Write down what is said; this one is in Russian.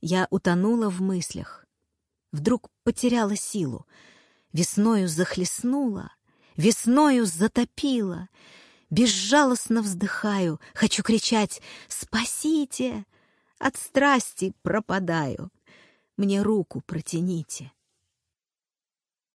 Я утонула в мыслях. Вдруг потеряла силу. Весною захлестнула, весною затопила. Безжалостно вздыхаю, хочу кричать «Спасите!» От страсти пропадаю. Мне руку протяните.